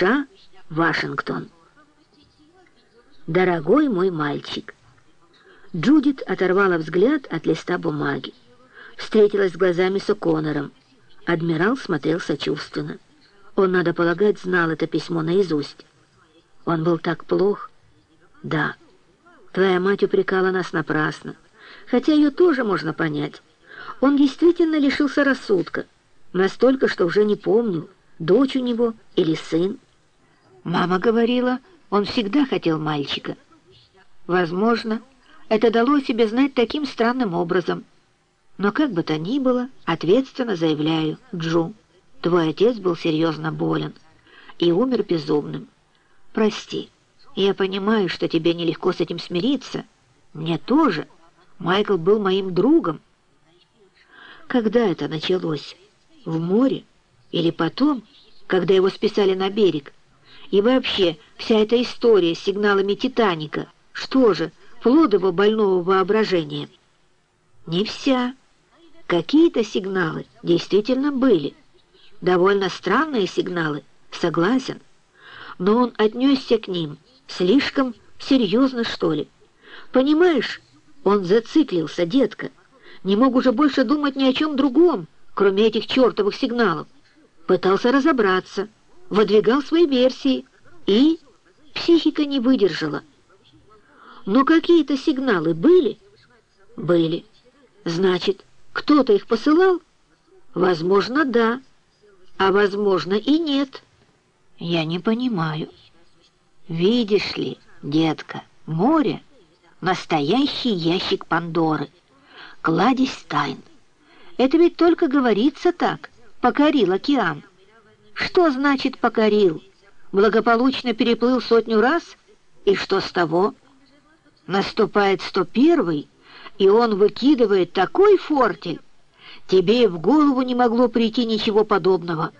США, Вашингтон. Дорогой мой мальчик. Джудит оторвала взгляд от листа бумаги. Встретилась глазами с О'Коннором. Адмирал смотрел сочувственно. Он, надо полагать, знал это письмо наизусть. Он был так плох. Да, твоя мать упрекала нас напрасно. Хотя ее тоже можно понять. Он действительно лишился рассудка. Настолько, что уже не помнил, дочь у него или сын. Мама говорила, он всегда хотел мальчика. Возможно, это дало себе знать таким странным образом. Но как бы то ни было, ответственно заявляю, Джу, твой отец был серьезно болен и умер безумным. Прости, я понимаю, что тебе нелегко с этим смириться. Мне тоже. Майкл был моим другом. Когда это началось? В море? Или потом, когда его списали на берег? И вообще, вся эта история с сигналами «Титаника», что же, плод его больного воображения? Не вся. Какие-то сигналы действительно были. Довольно странные сигналы, согласен. Но он отнесся к ним слишком серьезно, что ли. Понимаешь, он зациклился, детка. Не мог уже больше думать ни о чем другом, кроме этих чертовых сигналов. Пытался разобраться, выдвигал свои версии, и психика не выдержала. Но какие-то сигналы были? Были. Значит, кто-то их посылал? Возможно, да. А возможно и нет. Я не понимаю. Видишь ли, детка, море — настоящий ящик Пандоры. Кладезь тайн. Это ведь только говорится так. Покорил океан. Что значит «покорил»? Благополучно переплыл сотню раз? И что с того? Наступает сто первый, и он выкидывает такой фортель. Тебе в голову не могло прийти ничего подобного.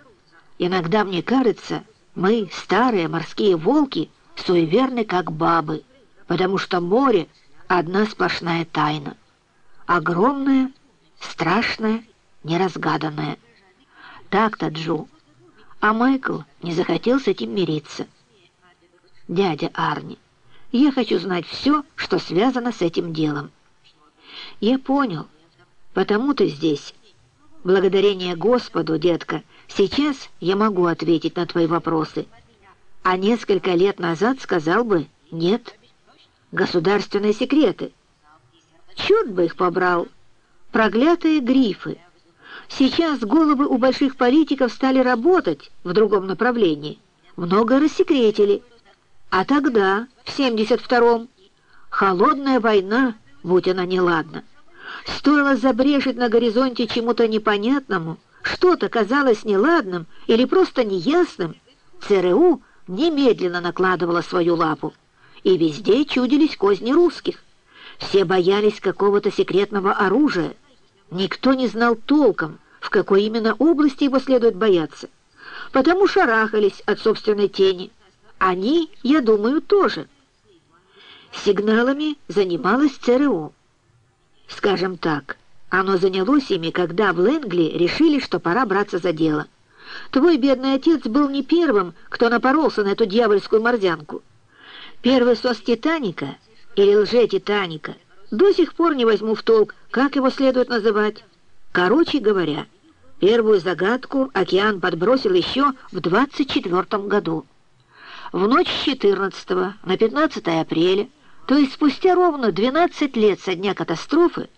Иногда, мне кажется, мы, старые морские волки, суеверны, как бабы, потому что море — одна сплошная тайна. Огромная, страшная, неразгаданная. Так-то, Джу. А Майкл не захотел с этим мириться. Дядя Арни, я хочу знать все, что связано с этим делом. Я понял, потому ты здесь. Благодарение Господу, детка, сейчас я могу ответить на твои вопросы. А несколько лет назад сказал бы «нет». Государственные секреты. Черт бы их побрал. Проклятые грифы. Сейчас головы у больших политиков стали работать в другом направлении. Много рассекретили. А тогда, в 72-м, холодная война, будь она неладна. Стоило забрежить на горизонте чему-то непонятному, что-то казалось неладным или просто неясным, ЦРУ немедленно накладывала свою лапу. И везде чудились козни русских. Все боялись какого-то секретного оружия. Никто не знал толком, в какой именно области его следует бояться. Потому шарахались от собственной тени. Они, я думаю, тоже. Сигналами занималась ЦРУ. Скажем так, оно занялось ими, когда в Лэнгли решили, что пора браться за дело. Твой бедный отец был не первым, кто напоролся на эту дьявольскую морзянку. Первый сос Титаника или лже-Титаника до сих пор не возьму в толк, как его следует называть. Короче говоря, первую загадку океан подбросил еще в 24 году. В ночь с 14 на 15 апреля то есть спустя ровно 12 лет со дня катастрофы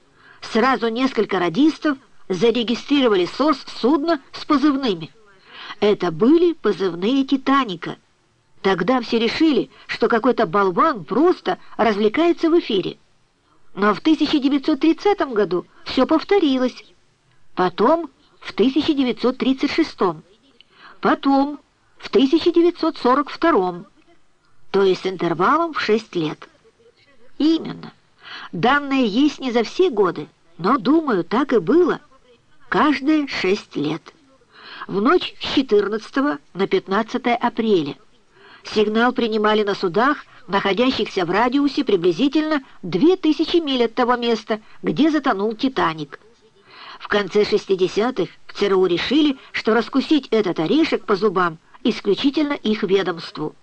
сразу несколько радистов зарегистрировали СОС судна с позывными. Это были позывные «Титаника». Тогда все решили, что какой-то болван просто развлекается в эфире. Но в 1930 году все повторилось. Потом в 1936. Потом в 1942. То есть интервалом в 6 лет. Именно. Данные есть не за все годы, но, думаю, так и было. Каждые шесть лет. В ночь с 14 на 15 апреля. Сигнал принимали на судах, находящихся в радиусе приблизительно 2000 миль от того места, где затонул «Титаник». В конце 60-х в ЦРУ решили, что раскусить этот орешек по зубам исключительно их ведомству.